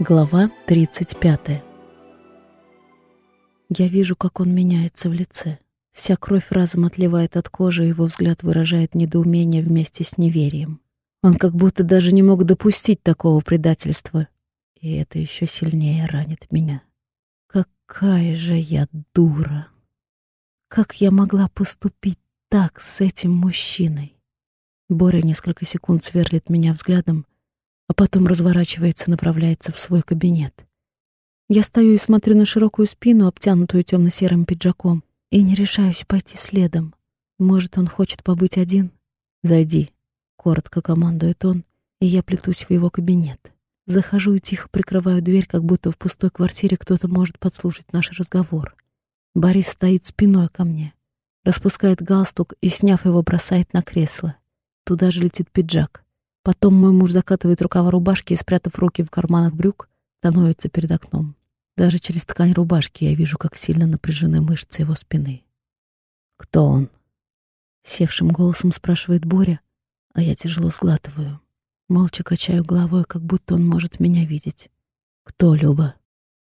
Глава 35. Я вижу, как он меняется в лице. Вся кровь разом отливает от кожи, и его взгляд выражает недоумение вместе с неверием. Он как будто даже не мог допустить такого предательства. И это еще сильнее ранит меня. Какая же я дура! Как я могла поступить так с этим мужчиной? Боря несколько секунд сверлит меня взглядом, а потом разворачивается и направляется в свой кабинет. Я стою и смотрю на широкую спину, обтянутую темно-серым пиджаком, и не решаюсь пойти следом. Может, он хочет побыть один? «Зайди», — коротко командует он, и я плетусь в его кабинет. Захожу и тихо прикрываю дверь, как будто в пустой квартире кто-то может подслушать наш разговор. Борис стоит спиной ко мне, распускает галстук и, сняв его, бросает на кресло. Туда же летит пиджак. Потом мой муж закатывает рукава рубашки и, спрятав руки в карманах брюк, становится перед окном. Даже через ткань рубашки я вижу, как сильно напряжены мышцы его спины. «Кто он?» Севшим голосом спрашивает Боря, а я тяжело сглатываю. Молча качаю головой, как будто он может меня видеть. «Кто, Люба?»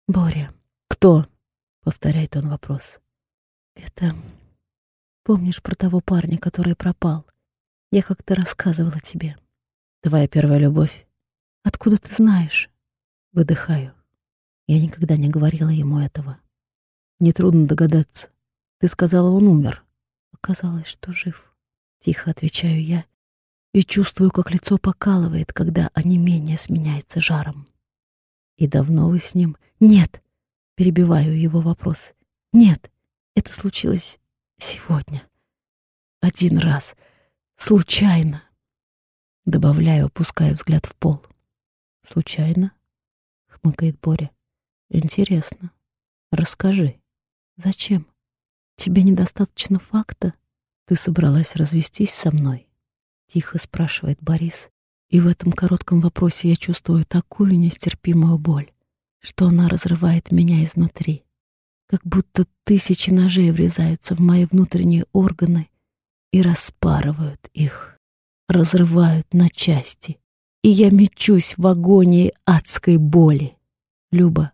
«Боря». «Кто?» — повторяет он вопрос. «Это... Помнишь про того парня, который пропал? Я как-то рассказывала тебе. Твоя первая любовь. Откуда ты знаешь? Выдыхаю. Я никогда не говорила ему этого. Нетрудно догадаться. Ты сказала, он умер. Оказалось, что жив. Тихо отвечаю я и чувствую, как лицо покалывает, когда онемение сменяется жаром. И давно вы с ним? Нет. Перебиваю его вопрос. Нет, это случилось сегодня. Один раз. Случайно. Добавляю, опуская взгляд в пол. «Случайно?» — хмыкает Боря. «Интересно. Расскажи. Зачем? Тебе недостаточно факта? Ты собралась развестись со мной?» Тихо спрашивает Борис. И в этом коротком вопросе я чувствую такую нестерпимую боль, что она разрывает меня изнутри. Как будто тысячи ножей врезаются в мои внутренние органы и распарывают их разрывают на части, и я мечусь в агонии адской боли. Люба,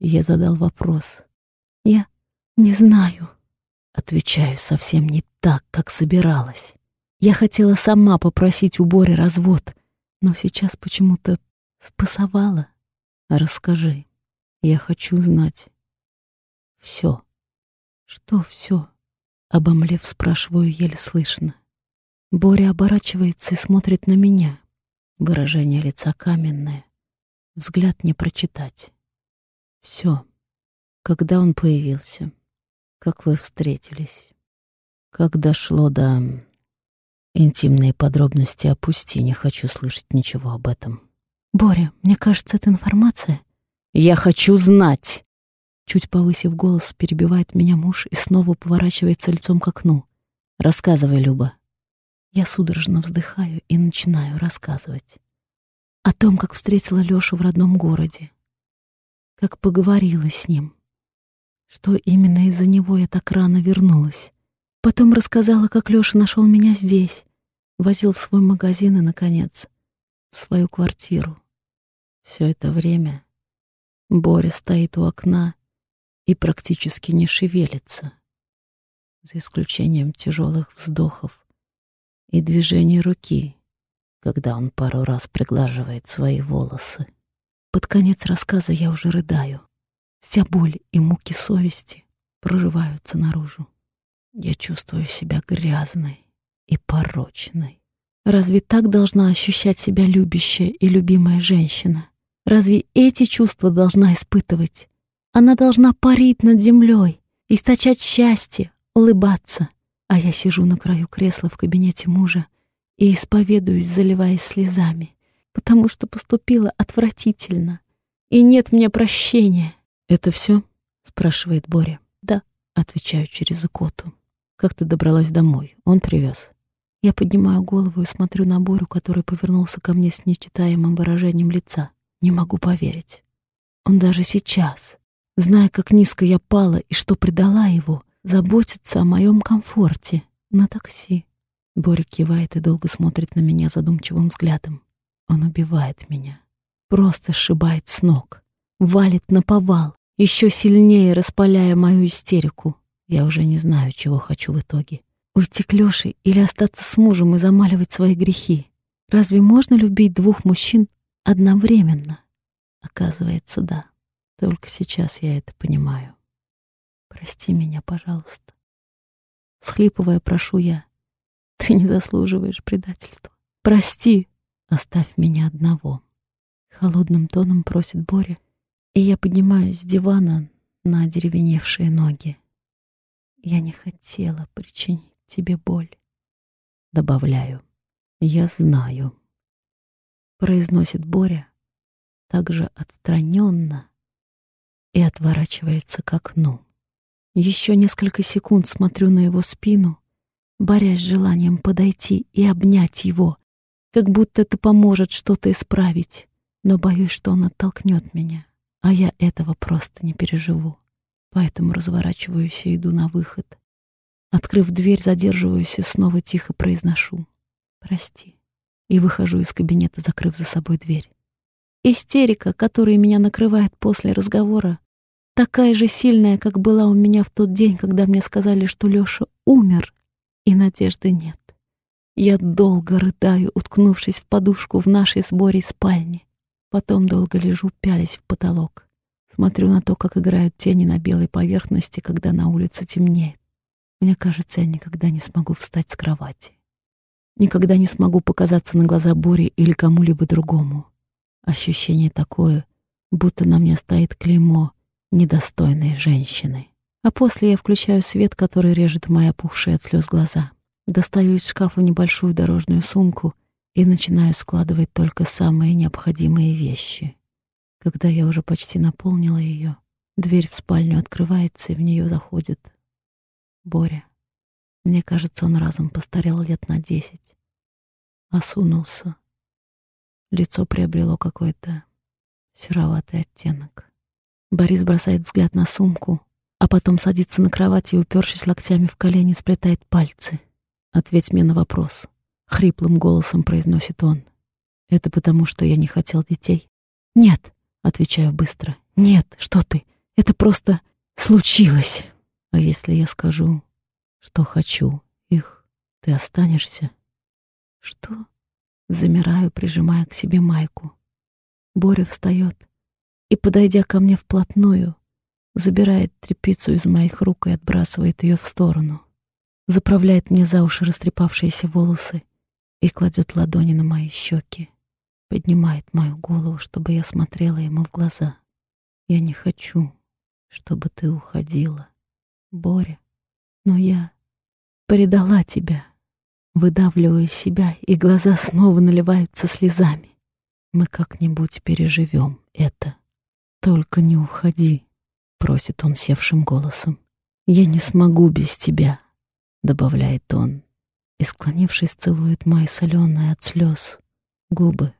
я задал вопрос. Я не знаю. Отвечаю совсем не так, как собиралась. Я хотела сама попросить у Бори развод, но сейчас почему-то спасовала. Расскажи. Я хочу знать. Все. Что все? Обомлев, спрашиваю еле слышно. Боря оборачивается и смотрит на меня. Выражение лица каменное. Взгляд не прочитать. Все. Когда он появился? Как вы встретились? Как дошло до... Интимные подробности опусти, не хочу слышать ничего об этом. Боря, мне кажется, это информация. Я хочу знать! Чуть повысив голос, перебивает меня муж и снова поворачивается лицом к окну. Рассказывай, Люба. Я судорожно вздыхаю и начинаю рассказывать. О том, как встретила Лёшу в родном городе. Как поговорила с ним. Что именно из-за него я так рано вернулась. Потом рассказала, как Лёша нашел меня здесь. Возил в свой магазин и, наконец, в свою квартиру. Все это время Боря стоит у окна и практически не шевелится, за исключением тяжелых вздохов и движение руки, когда он пару раз приглаживает свои волосы. Под конец рассказа я уже рыдаю. Вся боль и муки совести прорываются наружу. Я чувствую себя грязной и порочной. Разве так должна ощущать себя любящая и любимая женщина? Разве эти чувства должна испытывать? Она должна парить над землей, источать счастье, улыбаться. А я сижу на краю кресла в кабинете мужа и исповедуюсь, заливаясь слезами, потому что поступила отвратительно. И нет мне прощения. «Это все?» — спрашивает Боря. «Да», — отвечаю через икоту. «Как ты добралась домой? Он привез». Я поднимаю голову и смотрю на Борю, который повернулся ко мне с нечитаемым выражением лица. Не могу поверить. Он даже сейчас, зная, как низко я пала и что предала его, заботиться о моем комфорте на такси. Боря кивает и долго смотрит на меня задумчивым взглядом. Он убивает меня. Просто сшибает с ног, валит на повал, еще сильнее распаляя мою истерику. Я уже не знаю, чего хочу в итоге. Уйти к Лёше или остаться с мужем и замаливать свои грехи. Разве можно любить двух мужчин одновременно? Оказывается, да. Только сейчас я это понимаю. Прости меня, пожалуйста. Схлипывая, прошу я. Ты не заслуживаешь предательства. Прости, оставь меня одного. Холодным тоном просит Боря, и я поднимаюсь с дивана на деревеневшие ноги. Я не хотела причинить тебе боль. Добавляю. Я знаю. Произносит Боря также отстраненно и отворачивается к окну. Еще несколько секунд смотрю на его спину, борясь с желанием подойти и обнять его, как будто это поможет что-то исправить, но боюсь, что он оттолкнет меня, а я этого просто не переживу. Поэтому разворачиваюсь и иду на выход. Открыв дверь, задерживаюсь и снова тихо произношу «Прости» и выхожу из кабинета, закрыв за собой дверь. Истерика, которая меня накрывает после разговора, такая же сильная, как была у меня в тот день, когда мне сказали, что Лёша умер, и надежды нет. Я долго рыдаю, уткнувшись в подушку в нашей сборе спальни. Потом долго лежу, пялясь в потолок. Смотрю на то, как играют тени на белой поверхности, когда на улице темнеет. Мне кажется, я никогда не смогу встать с кровати. Никогда не смогу показаться на глаза Бори или кому-либо другому. Ощущение такое, будто на мне стоит клеймо, недостойной женщины. А после я включаю свет, который режет мои опухшие от слез глаза. Достаю из шкафа небольшую дорожную сумку и начинаю складывать только самые необходимые вещи. Когда я уже почти наполнила ее, дверь в спальню открывается, и в нее заходит Боря. Мне кажется, он разом постарел лет на десять. Осунулся. Лицо приобрело какой-то сероватый оттенок. Борис бросает взгляд на сумку, а потом садится на кровать и, упершись локтями в колени, сплетает пальцы. «Ответь мне на вопрос», — хриплым голосом произносит он. «Это потому, что я не хотел детей?» «Нет», — отвечаю быстро. «Нет, что ты? Это просто случилось». «А если я скажу, что хочу их, ты останешься?» «Что?» Замираю, прижимая к себе майку. Боря встает, и, подойдя ко мне вплотную, забирает тряпицу из моих рук и отбрасывает ее в сторону, заправляет мне за уши растрепавшиеся волосы и кладет ладони на мои щеки, поднимает мою голову, чтобы я смотрела ему в глаза. Я не хочу, чтобы ты уходила, Боря, но я предала тебя, выдавливаю себя, и глаза снова наливаются слезами. Мы как-нибудь переживем это. «Только не уходи», — просит он севшим голосом. «Я не смогу без тебя», — добавляет он, и, склонившись, целует мои соленые от слез губы.